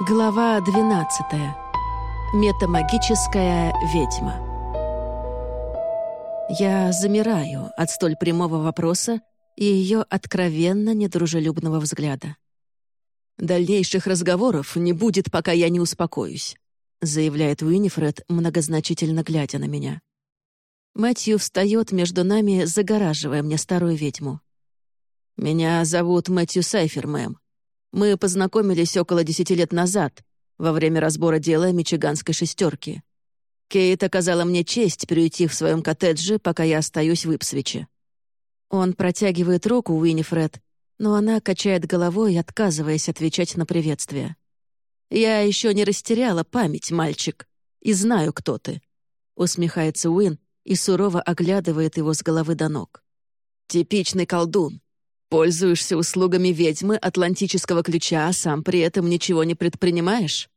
Глава 12. Метамагическая ведьма. Я замираю от столь прямого вопроса и ее откровенно недружелюбного взгляда. «Дальнейших разговоров не будет, пока я не успокоюсь», заявляет Уинифред, многозначительно глядя на меня. Мэтью встает между нами, загораживая мне старую ведьму. «Меня зовут Мэтью Сайфер, мэм. Мы познакомились около десяти лет назад, во время разбора дела Мичиганской шестерки. Кейт оказала мне честь перейти в своем коттедже, пока я остаюсь в Ипсвиче. Он протягивает руку Уинифред, но она качает головой, отказываясь отвечать на приветствие. «Я еще не растеряла память, мальчик, и знаю, кто ты», — усмехается Уин и сурово оглядывает его с головы до ног. «Типичный колдун. Пользуешься услугами ведьмы Атлантического ключа, а сам при этом ничего не предпринимаешь?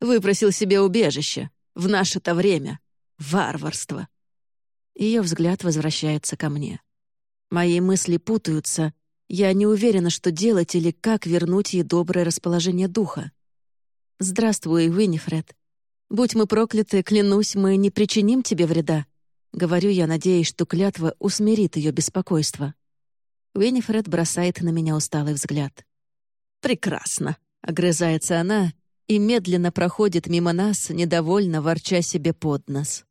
Выпросил себе убежище. В наше-то время. Варварство. Ее взгляд возвращается ко мне. Мои мысли путаются. Я не уверена, что делать или как вернуть ей доброе расположение духа. «Здравствуй, Уинифред. Будь мы прокляты, клянусь, мы не причиним тебе вреда». Говорю я, надеясь, что клятва усмирит ее беспокойство. Уинифред бросает на меня усталый взгляд. «Прекрасно», — огрызается она и медленно проходит мимо нас, недовольно ворча себе под нос.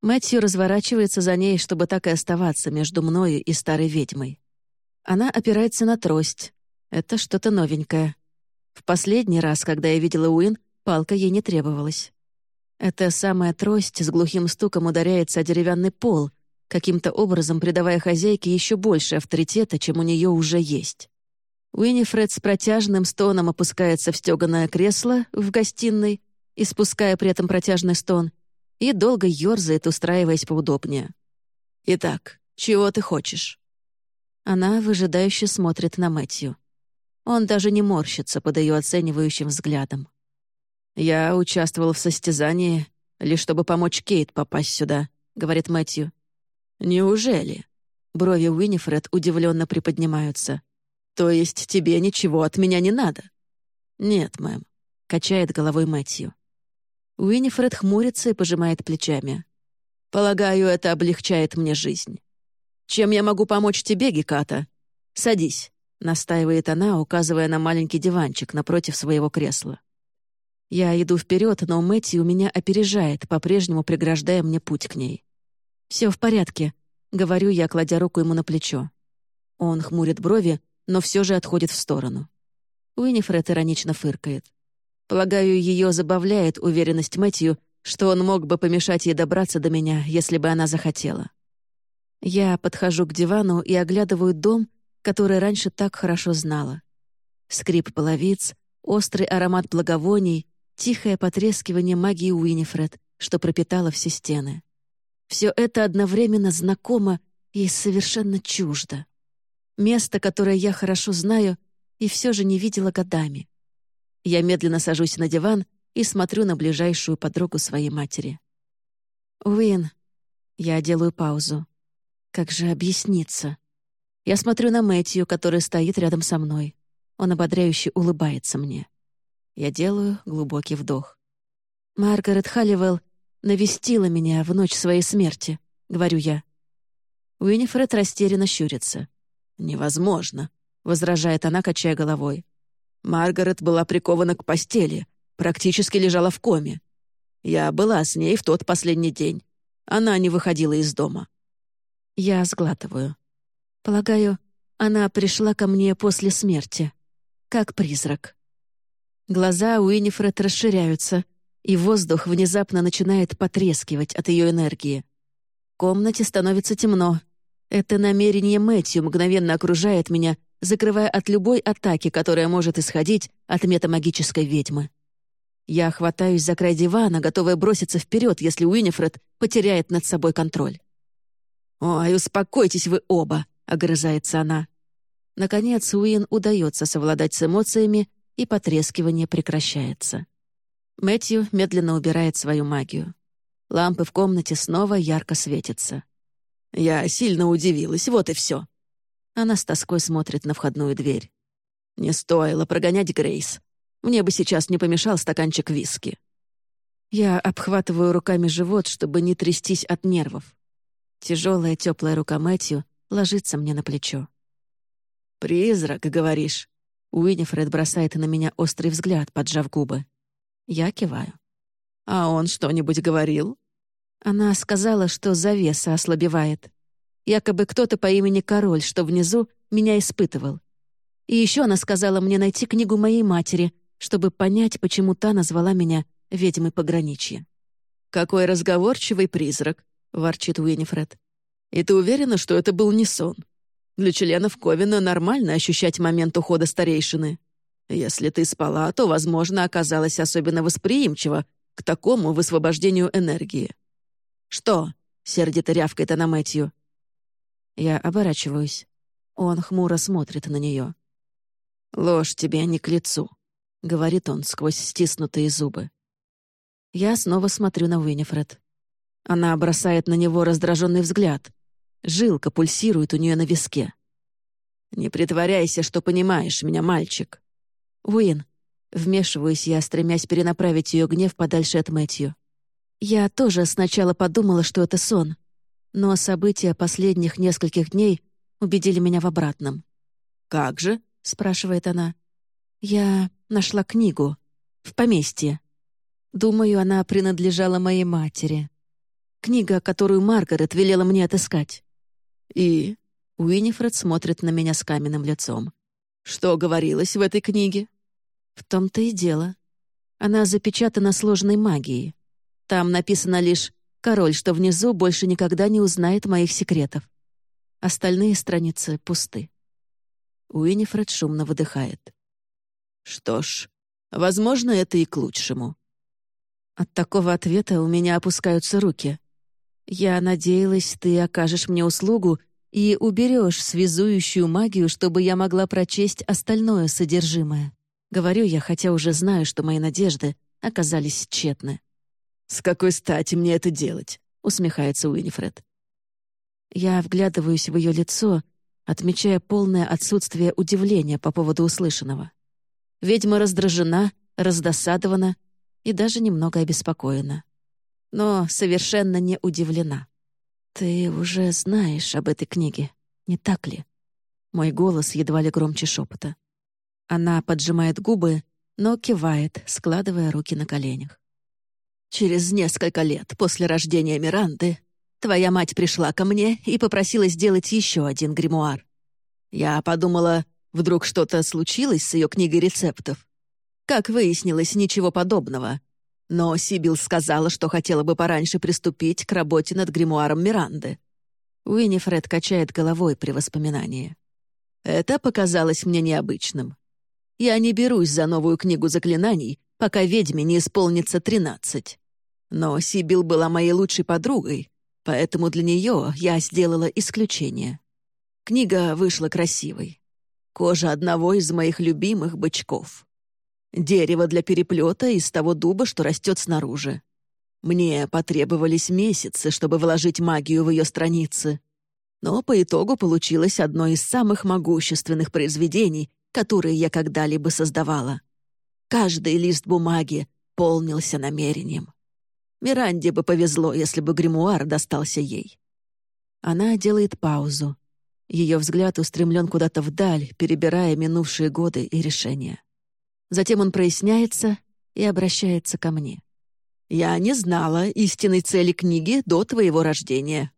Мэтью разворачивается за ней, чтобы так и оставаться между мною и старой ведьмой. Она опирается на трость. Это что-то новенькое. В последний раз, когда я видела Уин, палка ей не требовалась. Эта самая трость с глухим стуком ударяется о деревянный пол — каким-то образом придавая хозяйке еще больше авторитета, чем у нее уже есть. Уинифред с протяжным стоном опускается в стеганое кресло в гостиной, испуская при этом протяжный стон, и долго ерзает, устраиваясь поудобнее. «Итак, чего ты хочешь?» Она выжидающе смотрит на Мэтью. Он даже не морщится под ее оценивающим взглядом. «Я участвовал в состязании, лишь чтобы помочь Кейт попасть сюда», — говорит Мэтью. «Неужели?» Брови Уинифред удивленно приподнимаются. «То есть тебе ничего от меня не надо?» «Нет, мэм», — качает головой Мэтью. Уинифред хмурится и пожимает плечами. «Полагаю, это облегчает мне жизнь. Чем я могу помочь тебе, Геката? Садись», — настаивает она, указывая на маленький диванчик напротив своего кресла. Я иду вперед, но Мэтью меня опережает, по-прежнему преграждая мне путь к ней. Все в порядке», — говорю я, кладя руку ему на плечо. Он хмурит брови, но все же отходит в сторону. Уинифред иронично фыркает. Полагаю, ее забавляет уверенность Мэтью, что он мог бы помешать ей добраться до меня, если бы она захотела. Я подхожу к дивану и оглядываю дом, который раньше так хорошо знала. Скрип половиц, острый аромат благовоний, тихое потрескивание магии Уинифред, что пропитало все стены. Все это одновременно знакомо и совершенно чуждо. Место, которое я хорошо знаю и все же не видела годами. Я медленно сажусь на диван и смотрю на ближайшую подругу своей матери. «Уин», я делаю паузу. Как же объясниться? Я смотрю на Мэтью, который стоит рядом со мной. Он ободряюще улыбается мне. Я делаю глубокий вдох. Маргарет Халливелл навестила меня в ночь своей смерти», — говорю я. Уинифред растерянно щурится. «Невозможно», — возражает она, качая головой. «Маргарет была прикована к постели, практически лежала в коме. Я была с ней в тот последний день. Она не выходила из дома». Я сглатываю. Полагаю, она пришла ко мне после смерти, как призрак. Глаза Уинифред расширяются, и воздух внезапно начинает потрескивать от ее энергии. В комнате становится темно. Это намерение Мэтью мгновенно окружает меня, закрывая от любой атаки, которая может исходить от метамагической ведьмы. Я хватаюсь за край дивана, готовая броситься вперед, если Уинифред потеряет над собой контроль. «Ой, успокойтесь вы оба!» — огрызается она. Наконец, Уин удается совладать с эмоциями, и потрескивание прекращается. Мэтью медленно убирает свою магию. Лампы в комнате снова ярко светятся. Я сильно удивилась, вот и все. Она с тоской смотрит на входную дверь. Не стоило прогонять Грейс. Мне бы сейчас не помешал стаканчик виски. Я обхватываю руками живот, чтобы не трястись от нервов. Тяжелая теплая рука Мэтью ложится мне на плечо. «Призрак, говоришь?» Уинифред бросает на меня острый взгляд, поджав губы. Я киваю. «А он что-нибудь говорил?» Она сказала, что завеса ослабевает. Якобы кто-то по имени Король, что внизу, меня испытывал. И еще она сказала мне найти книгу моей матери, чтобы понять, почему та назвала меня ведьмой пограничья. «Какой разговорчивый призрак», — ворчит Уинифред. «И ты уверена, что это был не сон? Для членов Ковина нормально ощущать момент ухода старейшины. Если ты спала, то, возможно, оказалась особенно восприимчива к такому высвобождению энергии». «Что?» — сердито рявкает она Мэтью. Я оборачиваюсь. Он хмуро смотрит на нее. «Ложь тебе не к лицу», — говорит он сквозь стиснутые зубы. Я снова смотрю на Уинифред. Она бросает на него раздраженный взгляд. Жилка пульсирует у нее на виске. «Не притворяйся, что понимаешь меня, мальчик». «Уин», — вмешиваюсь я, стремясь перенаправить ее гнев подальше от Мэтью. Я тоже сначала подумала, что это сон, но события последних нескольких дней убедили меня в обратном. «Как же?» — спрашивает она. «Я нашла книгу. В поместье. Думаю, она принадлежала моей матери. Книга, которую Маргарет велела мне отыскать. И Уинифред смотрит на меня с каменным лицом. Что говорилось в этой книге? В том-то и дело. Она запечатана сложной магией. Там написано лишь «Король, что внизу, больше никогда не узнает моих секретов». Остальные страницы пусты. Уинифред шумно выдыхает. «Что ж, возможно, это и к лучшему. От такого ответа у меня опускаются руки. Я надеялась, ты окажешь мне услугу и уберешь связующую магию, чтобы я могла прочесть остальное содержимое. Говорю я, хотя уже знаю, что мои надежды оказались тщетны. «С какой стати мне это делать?» — усмехается Уинифред. Я вглядываюсь в ее лицо, отмечая полное отсутствие удивления по поводу услышанного. Ведьма раздражена, раздосадована и даже немного обеспокоена. Но совершенно не удивлена. «Ты уже знаешь об этой книге, не так ли?» Мой голос едва ли громче шепота. Она поджимает губы, но кивает, складывая руки на коленях. «Через несколько лет после рождения Миранды твоя мать пришла ко мне и попросила сделать еще один гримуар. Я подумала, вдруг что-то случилось с ее книгой рецептов, как выяснилось, ничего подобного. Но Сибил сказала, что хотела бы пораньше приступить к работе над гримуаром Миранды. Уиннифред качает головой при воспоминании. Это показалось мне необычным. Я не берусь за новую книгу заклинаний, пока ведьме не исполнится тринадцать. Но Сибил была моей лучшей подругой, поэтому для нее я сделала исключение. Книга вышла красивой. Кожа одного из моих любимых бычков. Дерево для переплета из того дуба, что растет снаружи. Мне потребовались месяцы, чтобы вложить магию в ее страницы. Но по итогу получилось одно из самых могущественных произведений, которые я когда-либо создавала. Каждый лист бумаги полнился намерением. Миранде бы повезло, если бы гримуар достался ей. Она делает паузу. Ее взгляд устремлен куда-то вдаль, перебирая минувшие годы и решения. Затем он проясняется и обращается ко мне. «Я не знала истинной цели книги до твоего рождения.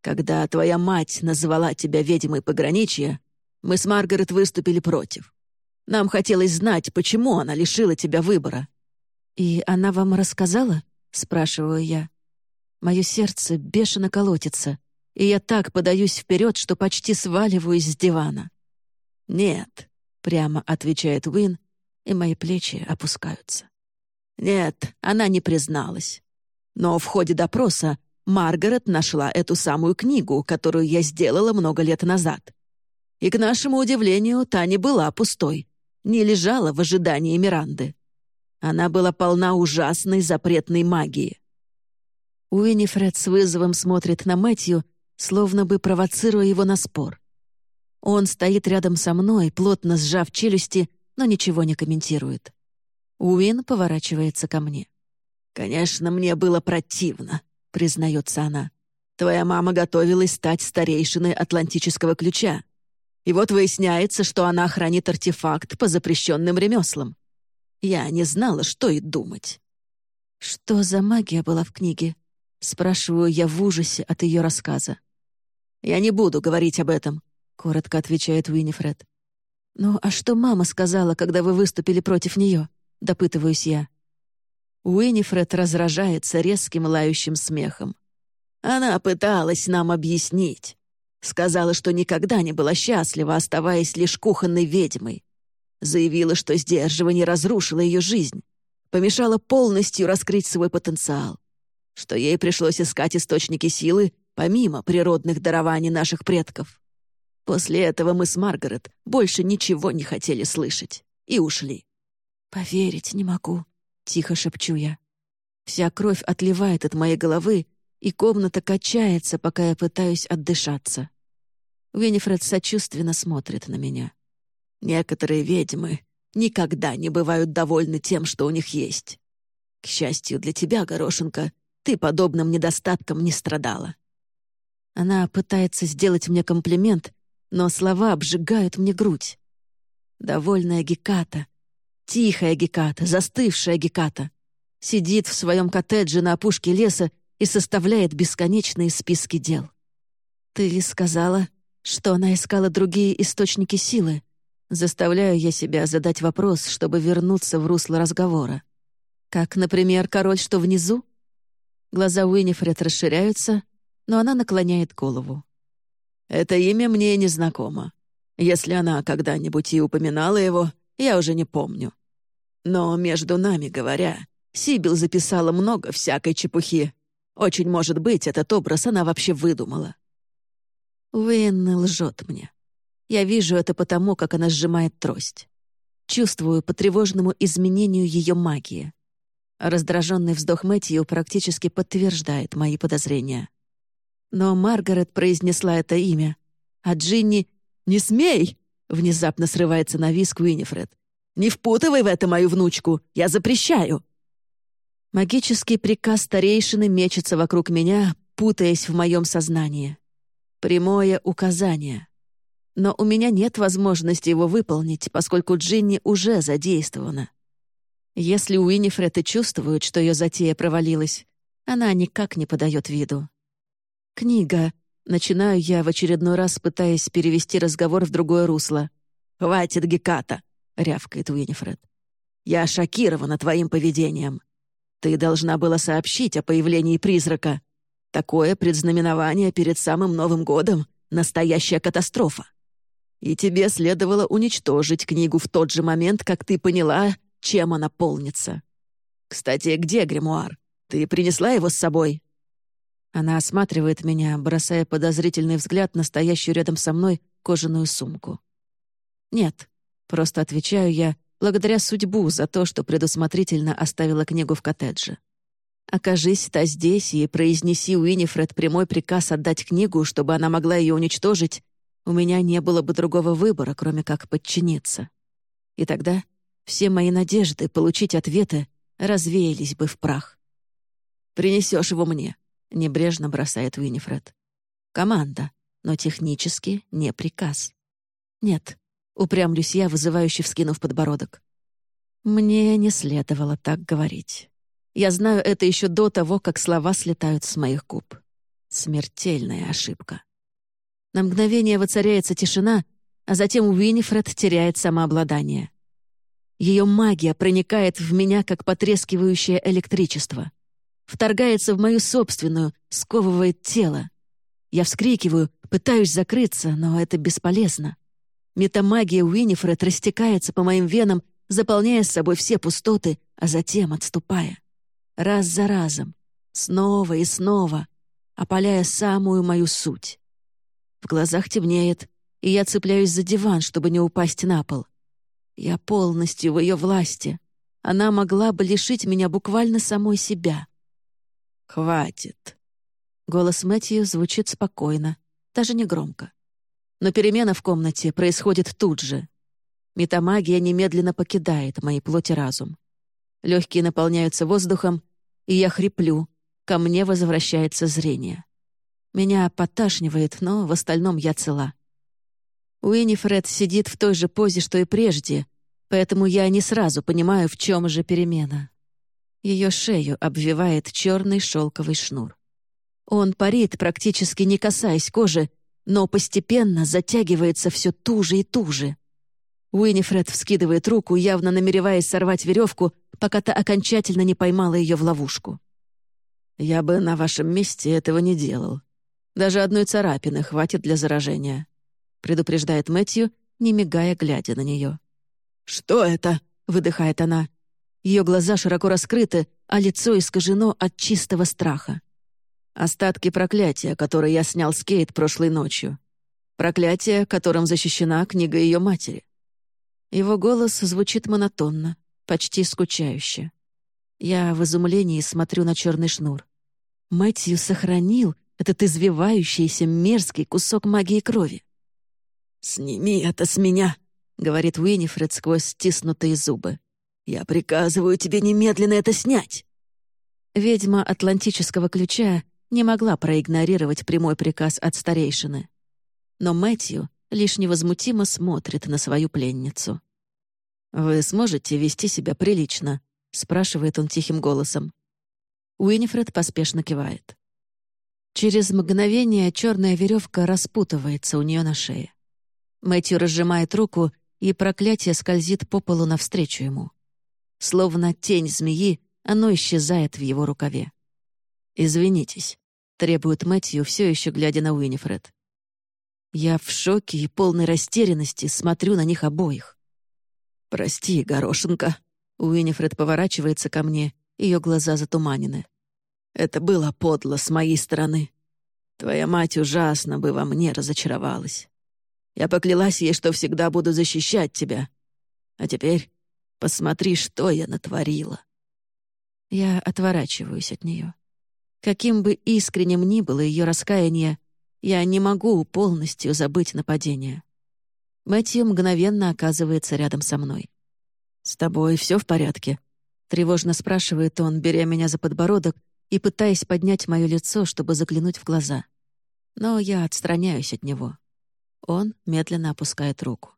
Когда твоя мать назвала тебя ведьмой пограничья, мы с Маргарет выступили против. Нам хотелось знать, почему она лишила тебя выбора». «И она вам рассказала?» — спрашиваю я. Мое сердце бешено колотится, и я так подаюсь вперед, что почти сваливаюсь с дивана. «Нет», — прямо отвечает Уин, и мои плечи опускаются. Нет, она не призналась. Но в ходе допроса Маргарет нашла эту самую книгу, которую я сделала много лет назад. И, к нашему удивлению, та не была пустой, не лежала в ожидании Миранды. Она была полна ужасной запретной магии. Уиннифред с вызовом смотрит на Мэтью, словно бы провоцируя его на спор. Он стоит рядом со мной, плотно сжав челюсти но ничего не комментирует. Уин поворачивается ко мне. «Конечно, мне было противно», — признается она. «Твоя мама готовилась стать старейшиной Атлантического ключа. И вот выясняется, что она хранит артефакт по запрещенным ремеслам. Я не знала, что и думать». «Что за магия была в книге?» — спрашиваю я в ужасе от ее рассказа. «Я не буду говорить об этом», — коротко отвечает Уинифред. «Ну, а что мама сказала, когда вы выступили против нее?» — допытываюсь я. Уинифред разражается резким лающим смехом. Она пыталась нам объяснить. Сказала, что никогда не была счастлива, оставаясь лишь кухонной ведьмой. Заявила, что сдерживание разрушило ее жизнь, помешало полностью раскрыть свой потенциал, что ей пришлось искать источники силы помимо природных дарований наших предков. После этого мы с Маргарет больше ничего не хотели слышать и ушли. «Поверить не могу», — тихо шепчу я. Вся кровь отливает от моей головы, и комната качается, пока я пытаюсь отдышаться. Винифред сочувственно смотрит на меня. «Некоторые ведьмы никогда не бывают довольны тем, что у них есть. К счастью для тебя, Горошенко, ты подобным недостатком не страдала». Она пытается сделать мне комплимент, но слова обжигают мне грудь. Довольная Геката, тихая Геката, застывшая Геката, сидит в своем коттедже на опушке леса и составляет бесконечные списки дел. Ты сказала, что она искала другие источники силы. Заставляю я себя задать вопрос, чтобы вернуться в русло разговора. Как, например, король, что внизу? Глаза Уинифред расширяются, но она наклоняет голову. Это имя мне не знакомо. Если она когда-нибудь и упоминала его, я уже не помню. Но, между нами говоря, Сибил записала много всякой чепухи. Очень может быть, этот образ она вообще выдумала. Уинна лжет мне. Я вижу это потому, как она сжимает трость. Чувствую по тревожному изменению ее магии. Раздраженный вздох Мэтью практически подтверждает мои подозрения. Но Маргарет произнесла это имя, а Джинни «Не смей!» внезапно срывается на виск Уинифред. «Не впутывай в это мою внучку! Я запрещаю!» Магический приказ старейшины мечется вокруг меня, путаясь в моем сознании. Прямое указание. Но у меня нет возможности его выполнить, поскольку Джинни уже задействована. Если Уинифред и чувствует, что ее затея провалилась, она никак не подает виду. «Книга», — начинаю я в очередной раз, пытаясь перевести разговор в другое русло. «Хватит, Геката», — рявкает Уинифред. «Я шокирована твоим поведением. Ты должна была сообщить о появлении призрака. Такое предзнаменование перед самым Новым годом — настоящая катастрофа. И тебе следовало уничтожить книгу в тот же момент, как ты поняла, чем она полнится. Кстати, где гримуар? Ты принесла его с собой?» Она осматривает меня, бросая подозрительный взгляд на стоящую рядом со мной кожаную сумку. «Нет», — просто отвечаю я, благодаря судьбу за то, что предусмотрительно оставила книгу в коттедже. Окажись та здесь и произнеси Уинифред прямой приказ отдать книгу, чтобы она могла ее уничтожить, у меня не было бы другого выбора, кроме как подчиниться. И тогда все мои надежды получить ответы развеялись бы в прах. Принесешь его мне», — небрежно бросает Уинифред. «Команда, но технически не приказ». «Нет», — упрямлюсь я, вызывающе вскинув подбородок. «Мне не следовало так говорить. Я знаю это еще до того, как слова слетают с моих губ. Смертельная ошибка». На мгновение воцаряется тишина, а затем Уинифред теряет самообладание. Ее магия проникает в меня, как потрескивающее электричество вторгается в мою собственную, сковывает тело. Я вскрикиваю, пытаюсь закрыться, но это бесполезно. Метамагия Уинифред растекается по моим венам, заполняя с собой все пустоты, а затем отступая. Раз за разом, снова и снова, опаляя самую мою суть. В глазах темнеет, и я цепляюсь за диван, чтобы не упасть на пол. Я полностью в ее власти. Она могла бы лишить меня буквально самой себя. «Хватит». Голос Мэтью звучит спокойно, даже не громко. Но перемена в комнате происходит тут же. Метамагия немедленно покидает мои плоти разум. Легкие наполняются воздухом, и я хриплю. Ко мне возвращается зрение. Меня поташнивает, но в остальном я цела. Уинифред сидит в той же позе, что и прежде, поэтому я не сразу понимаю, в чем же перемена. Ее шею обвивает черный шелковый шнур. Он парит, практически не касаясь кожи, но постепенно затягивается все туже и туже. Уинифред вскидывает руку, явно намереваясь сорвать веревку, пока та окончательно не поймала ее в ловушку. «Я бы на вашем месте этого не делал. Даже одной царапины хватит для заражения», — предупреждает Мэтью, не мигая, глядя на нее. «Что это?» — выдыхает она. Ее глаза широко раскрыты, а лицо искажено от чистого страха. Остатки проклятия, которое я снял с Кейт прошлой ночью. Проклятие, которым защищена книга ее матери. Его голос звучит монотонно, почти скучающе. Я в изумлении смотрю на черный шнур. Мэтью сохранил этот извивающийся мерзкий кусок магии крови. «Сними это с меня!» — говорит Уинифред сквозь стиснутые зубы. «Я приказываю тебе немедленно это снять!» Ведьма Атлантического ключа не могла проигнорировать прямой приказ от старейшины. Но Мэтью лишь невозмутимо смотрит на свою пленницу. «Вы сможете вести себя прилично?» — спрашивает он тихим голосом. Уинифред поспешно кивает. Через мгновение черная веревка распутывается у нее на шее. Мэтью разжимает руку, и проклятие скользит по полу навстречу ему. Словно тень змеи, оно исчезает в его рукаве. «Извинитесь», — требует Мэтью, все еще глядя на Уинифред. Я в шоке и полной растерянности смотрю на них обоих. «Прости, горошинка», — Уинифред поворачивается ко мне, ее глаза затуманены. «Это было подло с моей стороны. Твоя мать ужасно бы во мне разочаровалась. Я поклялась ей, что всегда буду защищать тебя. А теперь посмотри, что я натворила». Я отворачиваюсь от нее. Каким бы искренним ни было ее раскаяние, я не могу полностью забыть нападение. Мэтью мгновенно оказывается рядом со мной. «С тобой все в порядке?» — тревожно спрашивает он, беря меня за подбородок и пытаясь поднять мое лицо, чтобы заглянуть в глаза. Но я отстраняюсь от него. Он медленно опускает руку.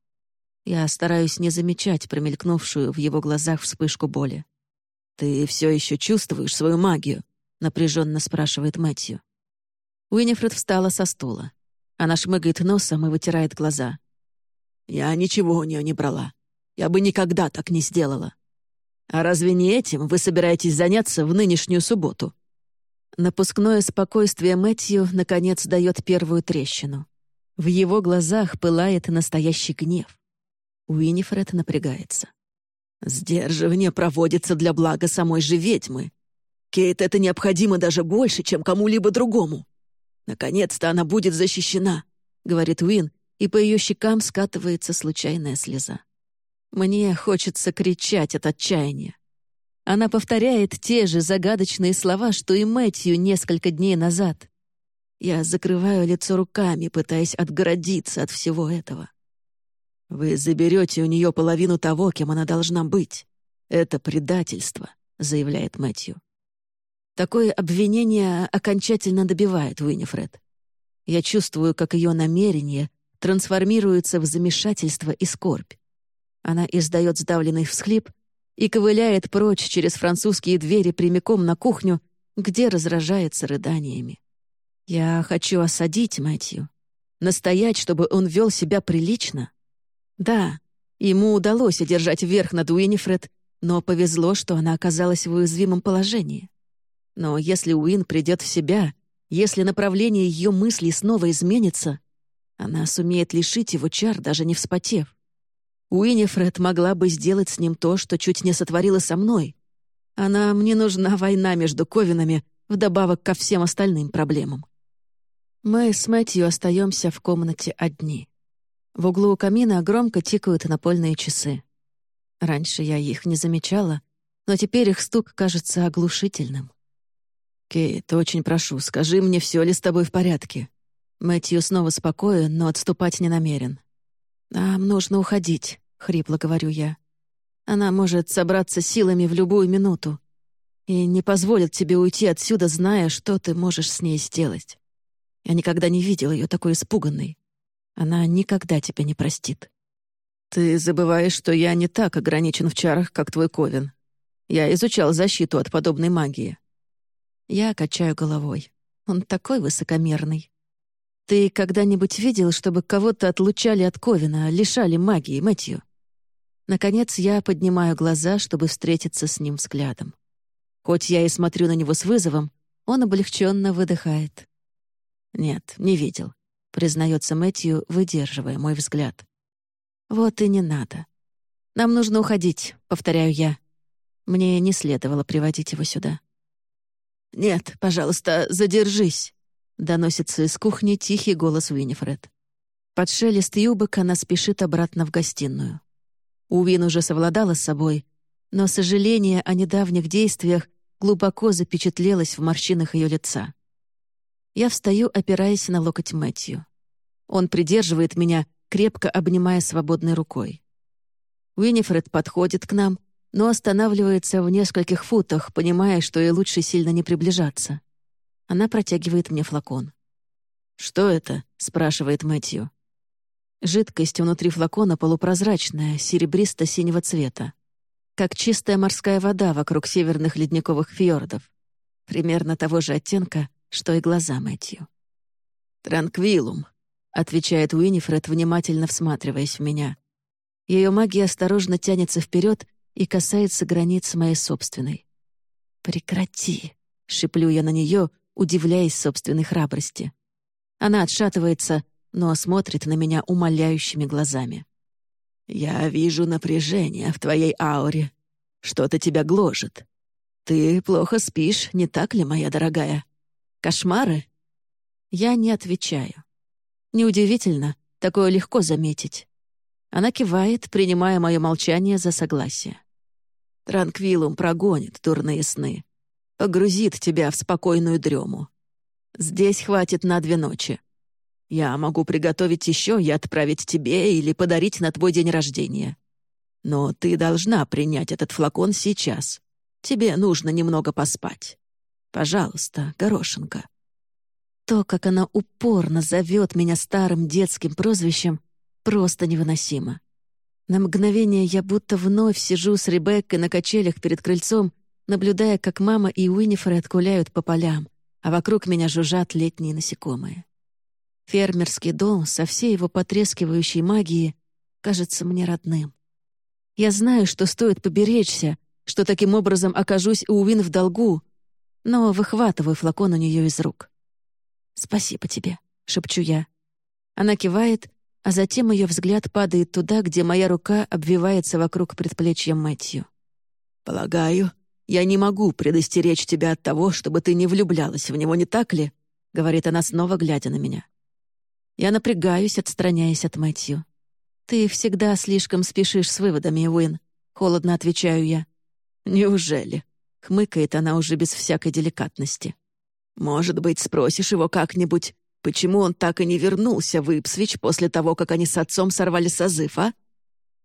Я стараюсь не замечать промелькнувшую в его глазах вспышку боли. «Ты все еще чувствуешь свою магию?» — напряженно спрашивает Мэтью. Уинифред встала со стула. Она шмыгает носом и вытирает глаза. «Я ничего у нее не брала. Я бы никогда так не сделала. А разве не этим вы собираетесь заняться в нынешнюю субботу?» Напускное спокойствие Мэтью наконец дает первую трещину. В его глазах пылает настоящий гнев. Уинифред напрягается. «Сдерживание проводится для блага самой же ведьмы. Кейт это необходимо даже больше, чем кому-либо другому. Наконец-то она будет защищена, говорит Уин, и по ее щекам скатывается случайная слеза. Мне хочется кричать от отчаяния. Она повторяет те же загадочные слова, что и Мэтью несколько дней назад. Я закрываю лицо руками, пытаясь отгородиться от всего этого. «Вы заберете у нее половину того, кем она должна быть. Это предательство», — заявляет Мэтью. Такое обвинение окончательно добивает Уинифред. Я чувствую, как ее намерение трансформируется в замешательство и скорбь. Она издает сдавленный всхлип и ковыляет прочь через французские двери прямиком на кухню, где разражается рыданиями. Я хочу осадить Мэтью, настоять, чтобы он вел себя прилично. Да, ему удалось одержать верх над Уинифред, но повезло, что она оказалась в уязвимом положении. Но если Уин придет в себя, если направление ее мыслей снова изменится, она сумеет лишить его чар, даже не вспотев. Уинифред могла бы сделать с ним то, что чуть не сотворила со мной. Она мне нужна война между Ковинами, вдобавок ко всем остальным проблемам. Мы с Мэтью остаемся в комнате одни. В углу у камина громко тикают напольные часы. Раньше я их не замечала, но теперь их стук кажется оглушительным. «Кейт, очень прошу, скажи мне, все ли с тобой в порядке?» Мэтью снова спокоен, но отступать не намерен. «Нам нужно уходить», — хрипло говорю я. Она может собраться силами в любую минуту и не позволит тебе уйти отсюда, зная, что ты можешь с ней сделать. Я никогда не видел ее такой испуганной. Она никогда тебя не простит. Ты забываешь, что я не так ограничен в чарах, как твой Ковен. Я изучал защиту от подобной магии. Я качаю головой. Он такой высокомерный. Ты когда-нибудь видел, чтобы кого-то отлучали от Ковина, лишали магии, Мэтью? Наконец я поднимаю глаза, чтобы встретиться с ним взглядом. Хоть я и смотрю на него с вызовом, он облегченно выдыхает. «Нет, не видел», — признается Мэтью, выдерживая мой взгляд. «Вот и не надо. Нам нужно уходить», — повторяю я. Мне не следовало приводить его сюда. «Нет, пожалуйста, задержись», — доносится из кухни тихий голос Уинифред. Под шелест юбок она спешит обратно в гостиную. Увин уже совладала с собой, но сожаление о недавних действиях глубоко запечатлелось в морщинах ее лица. Я встаю, опираясь на локоть Мэтью. Он придерживает меня, крепко обнимая свободной рукой. Уинифред подходит к нам, но останавливается в нескольких футах, понимая, что ей лучше сильно не приближаться. Она протягивает мне флакон. «Что это?» — спрашивает Мэтью. Жидкость внутри флакона полупрозрачная, серебристо-синего цвета. Как чистая морская вода вокруг северных ледниковых фьордов. Примерно того же оттенка, что и глаза Мэтью. «Транквилум», — отвечает Уинифред, внимательно всматриваясь в меня. Ее магия осторожно тянется вперед и касается границ моей собственной. «Прекрати», — шиплю я на нее, удивляясь собственной храбрости. Она отшатывается, но смотрит на меня умоляющими глазами. «Я вижу напряжение в твоей ауре. Что-то тебя гложет. Ты плохо спишь, не так ли, моя дорогая? Кошмары?» Я не отвечаю. Неудивительно, такое легко заметить. Она кивает, принимая мое молчание за согласие. Транквилум прогонит дурные сны. Погрузит тебя в спокойную дрему. Здесь хватит на две ночи. Я могу приготовить еще и отправить тебе или подарить на твой день рождения. Но ты должна принять этот флакон сейчас. Тебе нужно немного поспать. Пожалуйста, горошинка». То, как она упорно зовет меня старым детским прозвищем, просто невыносимо. На мгновение я будто вновь сижу с Ребеккой на качелях перед крыльцом, наблюдая, как мама и Уинифред гуляют по полям, а вокруг меня жужжат летние насекомые. Фермерский дом со всей его потрескивающей магией кажется мне родным. Я знаю, что стоит поберечься, что таким образом окажусь у Уин в долгу, но выхватываю флакон у нее из рук. «Спасибо тебе», — шепчу я. Она кивает, а затем ее взгляд падает туда, где моя рука обвивается вокруг предплечья Мэтью. «Полагаю, я не могу предостеречь тебя от того, чтобы ты не влюблялась в него, не так ли?» — говорит она снова, глядя на меня. Я напрягаюсь, отстраняясь от Мэтью. «Ты всегда слишком спешишь с выводами, Уин», — холодно отвечаю я. «Неужели?» — хмыкает она уже без всякой деликатности. Может быть, спросишь его как-нибудь, почему он так и не вернулся в Ипсвич после того, как они с отцом сорвали созыв, а?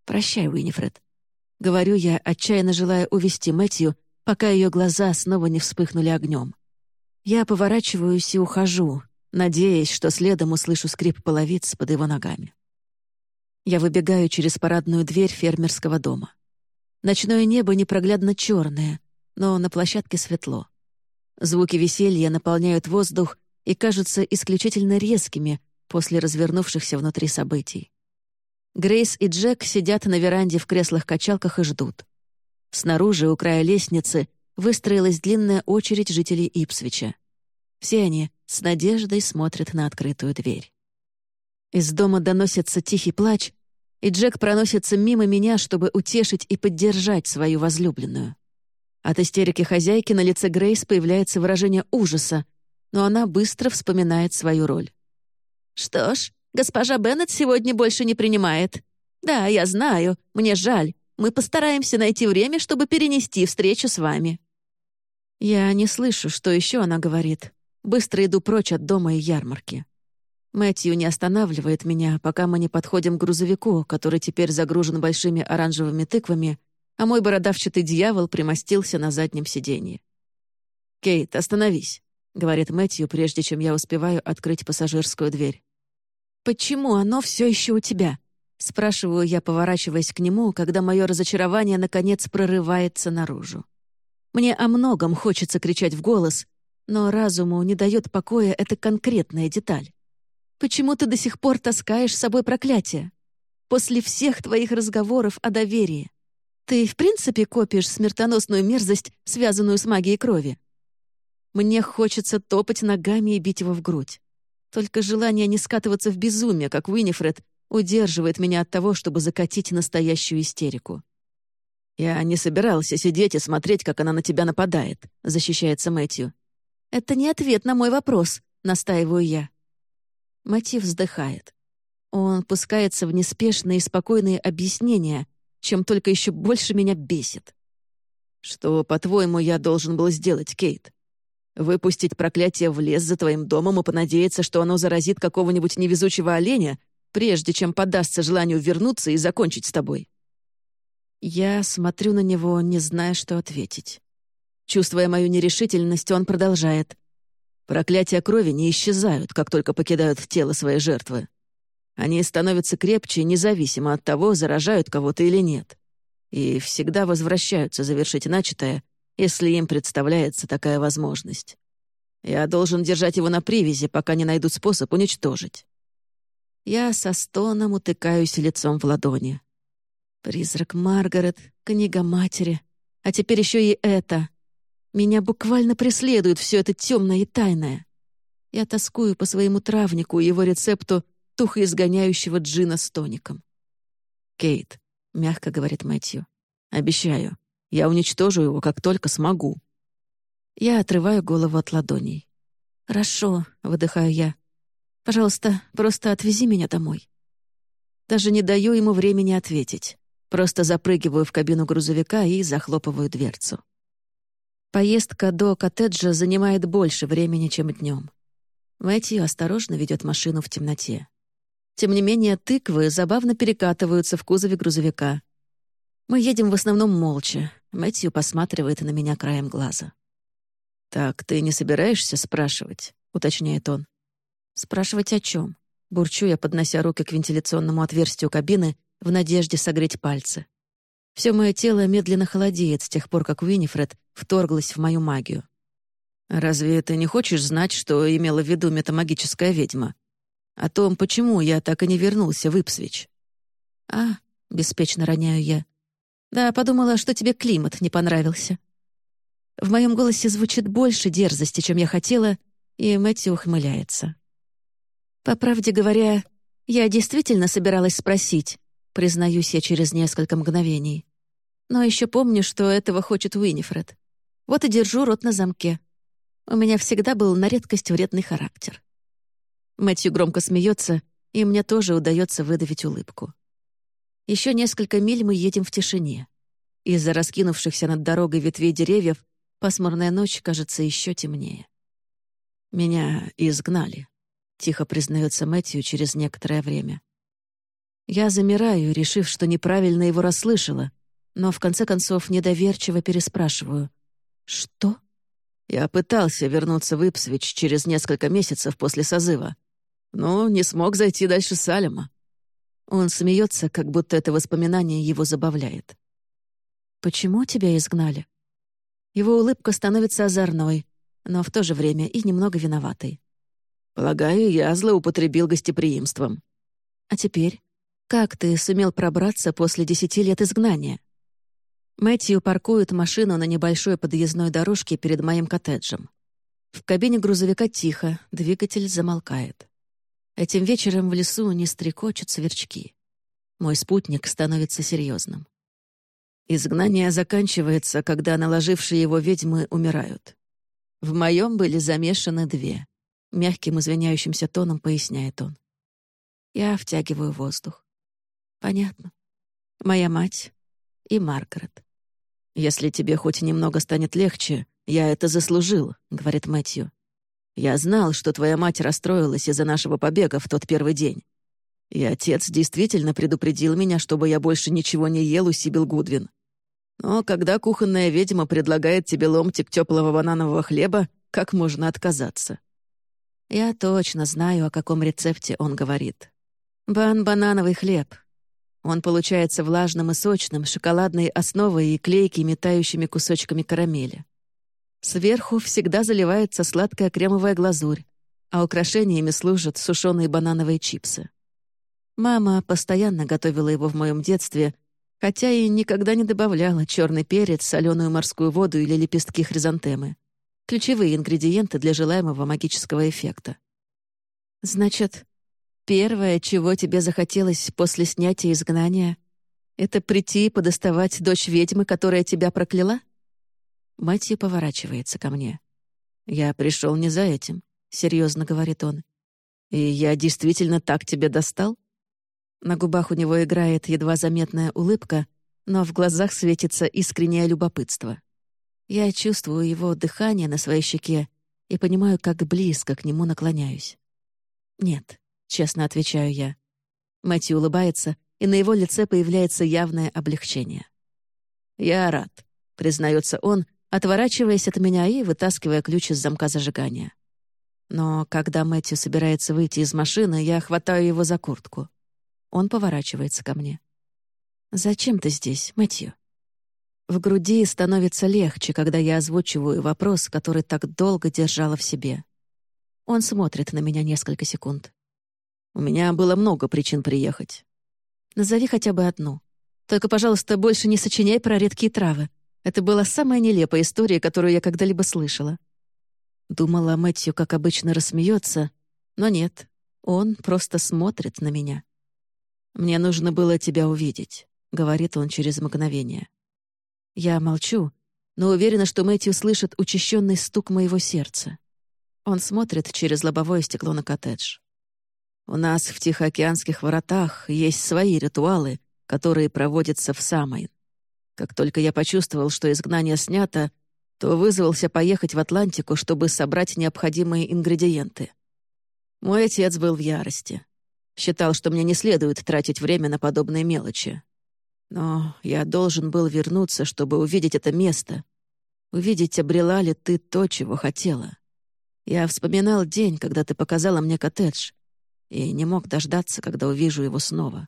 Прощай, Уинифред. Говорю я, отчаянно желая увести Мэтью, пока ее глаза снова не вспыхнули огнем. Я поворачиваюсь и ухожу, надеясь, что следом услышу скрип половиц под его ногами. Я выбегаю через парадную дверь фермерского дома. Ночное небо непроглядно черное, но на площадке светло. Звуки веселья наполняют воздух и кажутся исключительно резкими после развернувшихся внутри событий. Грейс и Джек сидят на веранде в креслах-качалках и ждут. Снаружи, у края лестницы, выстроилась длинная очередь жителей Ипсвича. Все они с надеждой смотрят на открытую дверь. Из дома доносится тихий плач, и Джек проносится мимо меня, чтобы утешить и поддержать свою возлюбленную. От истерики хозяйки на лице Грейс появляется выражение ужаса, но она быстро вспоминает свою роль. «Что ж, госпожа Беннет сегодня больше не принимает. Да, я знаю, мне жаль. Мы постараемся найти время, чтобы перенести встречу с вами». Я не слышу, что еще она говорит. Быстро иду прочь от дома и ярмарки. Мэтью не останавливает меня, пока мы не подходим к грузовику, который теперь загружен большими оранжевыми тыквами, а мой бородавчатый дьявол примостился на заднем сиденье. «Кейт, остановись», — говорит Мэтью, прежде чем я успеваю открыть пассажирскую дверь. «Почему оно все еще у тебя?» — спрашиваю я, поворачиваясь к нему, когда мое разочарование, наконец, прорывается наружу. Мне о многом хочется кричать в голос, но разуму не дает покоя эта конкретная деталь. Почему ты до сих пор таскаешь с собой проклятие? После всех твоих разговоров о доверии. Ты в принципе копишь смертоносную мерзость, связанную с магией крови. Мне хочется топать ногами и бить его в грудь. Только желание не скатываться в безумие, как Уинифред, удерживает меня от того, чтобы закатить настоящую истерику. «Я не собирался сидеть и смотреть, как она на тебя нападает», — защищается Мэтью. «Это не ответ на мой вопрос», — настаиваю я. Мэтью вздыхает. Он пускается в неспешные и спокойные объяснения, чем только еще больше меня бесит. «Что, по-твоему, я должен был сделать, Кейт? Выпустить проклятие в лес за твоим домом и понадеяться, что оно заразит какого-нибудь невезучего оленя, прежде чем подастся желанию вернуться и закончить с тобой?» Я смотрю на него, не зная, что ответить. Чувствуя мою нерешительность, он продолжает. «Проклятия крови не исчезают, как только покидают тело своей жертвы. Они становятся крепче, независимо от того, заражают кого-то или нет. И всегда возвращаются завершить начатое, если им представляется такая возможность. Я должен держать его на привязи, пока не найдут способ уничтожить. Я со стоном утыкаюсь лицом в ладони. Призрак Маргарет, книга матери. А теперь еще и это. Меня буквально преследует все это темное и тайное. Я тоскую по своему травнику и его рецепту тухоизгоняющего джина с тоником. «Кейт», — мягко говорит Мэтью, — «обещаю, я уничтожу его, как только смогу». Я отрываю голову от ладоней. «Хорошо», — выдыхаю я. «Пожалуйста, просто отвези меня домой». Даже не даю ему времени ответить. Просто запрыгиваю в кабину грузовика и захлопываю дверцу. Поездка до коттеджа занимает больше времени, чем днем. Мэтью осторожно ведет машину в темноте. Тем не менее, тыквы забавно перекатываются в кузове грузовика. Мы едем в основном молча. Мэтью посматривает на меня краем глаза. «Так ты не собираешься спрашивать?» — уточняет он. «Спрашивать о чем? Бурчу я, поднося руки к вентиляционному отверстию кабины в надежде согреть пальцы. Все мое тело медленно холодеет с тех пор, как Уинифред вторглась в мою магию. «Разве ты не хочешь знать, что имела в виду метамагическая ведьма?» О том, почему я так и не вернулся в Ипсвич. «А», — беспечно роняю я. «Да, подумала, что тебе климат не понравился». В моем голосе звучит больше дерзости, чем я хотела, и Мэтью ухмыляется. По правде говоря, я действительно собиралась спросить, признаюсь я через несколько мгновений. Но еще помню, что этого хочет Уинифред. Вот и держу рот на замке. У меня всегда был на редкость вредный характер. Мэтью громко смеется, и мне тоже удается выдавить улыбку. Еще несколько миль мы едем в тишине. Из-за раскинувшихся над дорогой ветвей деревьев пасмурная ночь кажется еще темнее. «Меня изгнали», — тихо признается Мэтью через некоторое время. Я замираю, решив, что неправильно его расслышала, но в конце концов недоверчиво переспрашиваю. «Что?» Я пытался вернуться в Ипсвич через несколько месяцев после созыва, но не смог зайти дальше Салема. Он смеется, как будто это воспоминание его забавляет. «Почему тебя изгнали?» Его улыбка становится озорной, но в то же время и немного виноватой. «Полагаю, я злоупотребил гостеприимством». «А теперь? Как ты сумел пробраться после десяти лет изгнания?» Мэтью паркует машину на небольшой подъездной дорожке перед моим коттеджем. В кабине грузовика тихо, двигатель замолкает. Этим вечером в лесу не стрекочут сверчки. Мой спутник становится серьезным. Изгнание заканчивается, когда наложившие его ведьмы умирают. В моем были замешаны две. Мягким извиняющимся тоном поясняет он. Я втягиваю воздух. Понятно. Моя мать и Маргарет. «Если тебе хоть немного станет легче, я это заслужил», — говорит Мэтью. Я знал, что твоя мать расстроилась из-за нашего побега в тот первый день. И отец действительно предупредил меня, чтобы я больше ничего не ел у Сибил Гудвин. Но когда кухонная ведьма предлагает тебе ломтик теплого бананового хлеба, как можно отказаться? Я точно знаю, о каком рецепте он говорит. Бан-банановый хлеб. Он получается влажным и сочным, шоколадной основой и клейкими тающими кусочками карамели. Сверху всегда заливается сладкая кремовая глазурь, а украшениями служат сушеные банановые чипсы. Мама постоянно готовила его в моем детстве, хотя и никогда не добавляла черный перец, соленую морскую воду или лепестки хризантемы. Ключевые ингредиенты для желаемого магического эффекта. Значит, первое, чего тебе захотелось после снятия изгнания, это прийти и подоставать дочь ведьмы, которая тебя прокляла? Мэтью поворачивается ко мне. «Я пришел не за этим», — серьезно говорит он. «И я действительно так тебе достал?» На губах у него играет едва заметная улыбка, но в глазах светится искреннее любопытство. Я чувствую его дыхание на своей щеке и понимаю, как близко к нему наклоняюсь. «Нет», — честно отвечаю я. Мэтью улыбается, и на его лице появляется явное облегчение. «Я рад», — признается он, отворачиваясь от меня и вытаскивая ключ из замка зажигания. Но когда Мэтью собирается выйти из машины, я хватаю его за куртку. Он поворачивается ко мне. «Зачем ты здесь, Мэтью?» В груди становится легче, когда я озвучиваю вопрос, который так долго держала в себе. Он смотрит на меня несколько секунд. «У меня было много причин приехать». «Назови хотя бы одну. Только, пожалуйста, больше не сочиняй про редкие травы. Это была самая нелепая история, которую я когда-либо слышала». Думала, Мэтью, как обычно, рассмеется, но нет, он просто смотрит на меня. «Мне нужно было тебя увидеть», — говорит он через мгновение. Я молчу, но уверена, что Мэтью слышит учащенный стук моего сердца. Он смотрит через лобовое стекло на коттедж. «У нас в Тихоокеанских воротах есть свои ритуалы, которые проводятся в Самайн. Как только я почувствовал, что изгнание снято, то вызвался поехать в Атлантику, чтобы собрать необходимые ингредиенты. Мой отец был в ярости. Считал, что мне не следует тратить время на подобные мелочи. Но я должен был вернуться, чтобы увидеть это место. Увидеть, обрела ли ты то, чего хотела. Я вспоминал день, когда ты показала мне коттедж, и не мог дождаться, когда увижу его снова.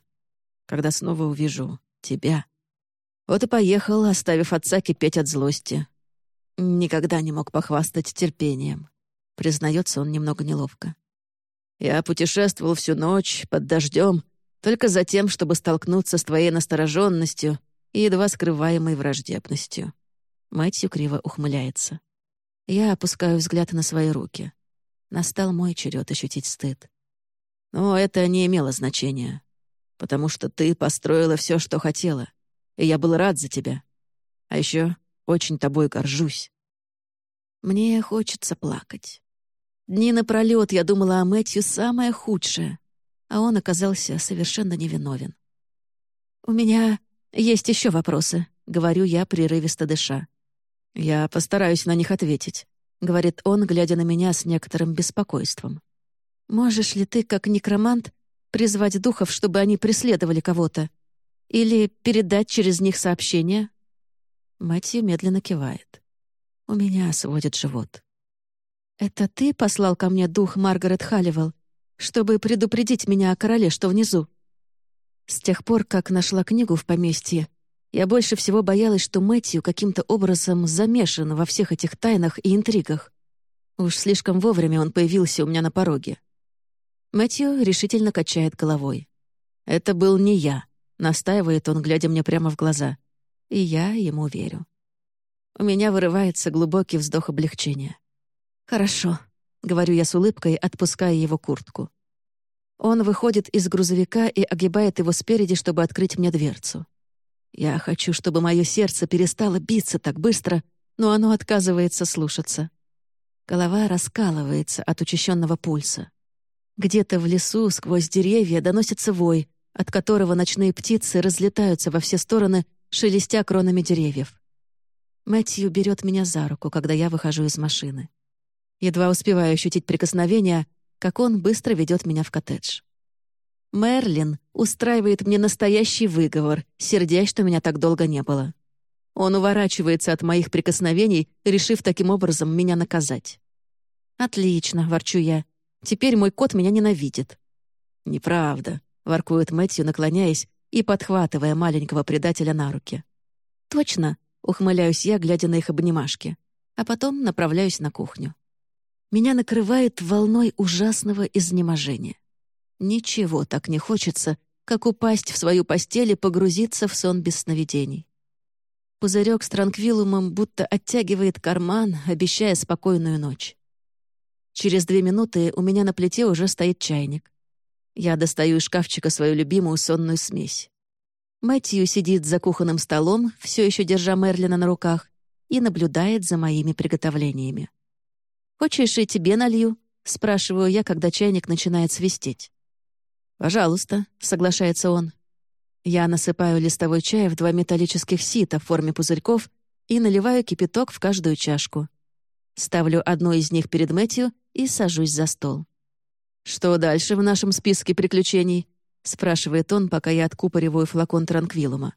Когда снова увижу тебя. Вот и поехал, оставив отца кипеть от злости. Никогда не мог похвастать терпением. Признается он немного неловко. Я путешествовал всю ночь под дождем, только за тем, чтобы столкнуться с твоей настороженностью и едва скрываемой враждебностью. Мэтью криво ухмыляется. Я опускаю взгляд на свои руки. Настал мой черед ощутить стыд. Но это не имело значения, потому что ты построила все, что хотела, и я был рад за тебя. А еще очень тобой горжусь. Мне хочется плакать. Дни напролёт я думала о Мэтью самое худшее, а он оказался совершенно невиновен. «У меня есть еще вопросы», — говорю я, прерывисто дыша. «Я постараюсь на них ответить», — говорит он, глядя на меня с некоторым беспокойством. «Можешь ли ты, как некромант, призвать духов, чтобы они преследовали кого-то? Или передать через них сообщение?» Мэтью медленно кивает. У меня сводит живот. «Это ты послал ко мне дух Маргарет Халливелл, чтобы предупредить меня о короле, что внизу?» С тех пор, как нашла книгу в поместье, я больше всего боялась, что Мэтью каким-то образом замешан во всех этих тайнах и интригах. Уж слишком вовремя он появился у меня на пороге. Мэтью решительно качает головой. «Это был не я», — настаивает он, глядя мне прямо в глаза. И я ему верю. У меня вырывается глубокий вздох облегчения. «Хорошо», — говорю я с улыбкой, отпуская его куртку. Он выходит из грузовика и огибает его спереди, чтобы открыть мне дверцу. Я хочу, чтобы мое сердце перестало биться так быстро, но оно отказывается слушаться. Голова раскалывается от учащенного пульса. Где-то в лесу сквозь деревья доносится вой, от которого ночные птицы разлетаются во все стороны, шелестя кронами деревьев. Мэтью берет меня за руку, когда я выхожу из машины. Едва успеваю ощутить прикосновение, как он быстро ведет меня в коттедж. Мерлин устраивает мне настоящий выговор, сердясь, что меня так долго не было. Он уворачивается от моих прикосновений, решив таким образом меня наказать. «Отлично», — ворчу я. «Теперь мой кот меня ненавидит». «Неправда», — воркует Мэтью, наклоняясь и подхватывая маленького предателя на руки. «Точно», — ухмыляюсь я, глядя на их обнимашки, а потом направляюсь на кухню. Меня накрывает волной ужасного изнеможения. Ничего так не хочется, как упасть в свою постель и погрузиться в сон без сновидений. Пузырек с транквилумом будто оттягивает карман, обещая спокойную ночь. Через две минуты у меня на плите уже стоит чайник. Я достаю из шкафчика свою любимую сонную смесь. Мэтью сидит за кухонным столом, все еще держа Мерлина на руках, и наблюдает за моими приготовлениями. «Хочешь, и тебе налью?» — спрашиваю я, когда чайник начинает свистеть. «Пожалуйста», — соглашается он. Я насыпаю листовой чай в два металлических сита в форме пузырьков и наливаю кипяток в каждую чашку. Ставлю одну из них перед Мэтью и сажусь за стол. «Что дальше в нашем списке приключений?» — спрашивает он, пока я откупориваю флакон транквилума.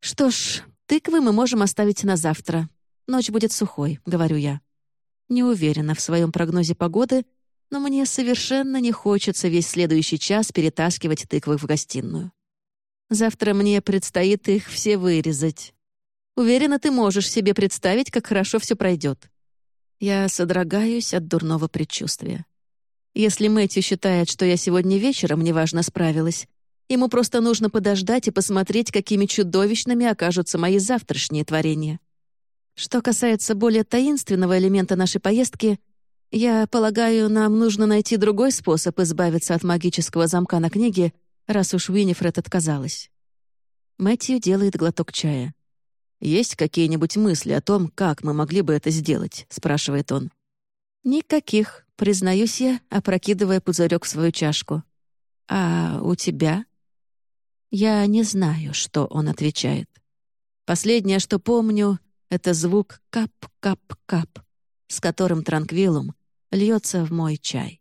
«Что ж, тыквы мы можем оставить на завтра. Ночь будет сухой», — говорю я. Не уверена в своем прогнозе погоды, но мне совершенно не хочется весь следующий час перетаскивать тыквы в гостиную. Завтра мне предстоит их все вырезать. Уверена, ты можешь себе представить, как хорошо все пройдет. Я содрогаюсь от дурного предчувствия. Если Мэтью считает, что я сегодня вечером неважно справилась, ему просто нужно подождать и посмотреть, какими чудовищными окажутся мои завтрашние творения. Что касается более таинственного элемента нашей поездки, я полагаю, нам нужно найти другой способ избавиться от магического замка на книге, раз уж Уинифред отказалась. Мэтью делает глоток чая. «Есть какие-нибудь мысли о том, как мы могли бы это сделать?» — спрашивает он. «Никаких», — признаюсь я, опрокидывая пузырек в свою чашку. «А у тебя?» Я не знаю, что он отвечает. Последнее, что помню, — это звук кап-кап-кап, с которым транквилум льется в мой чай.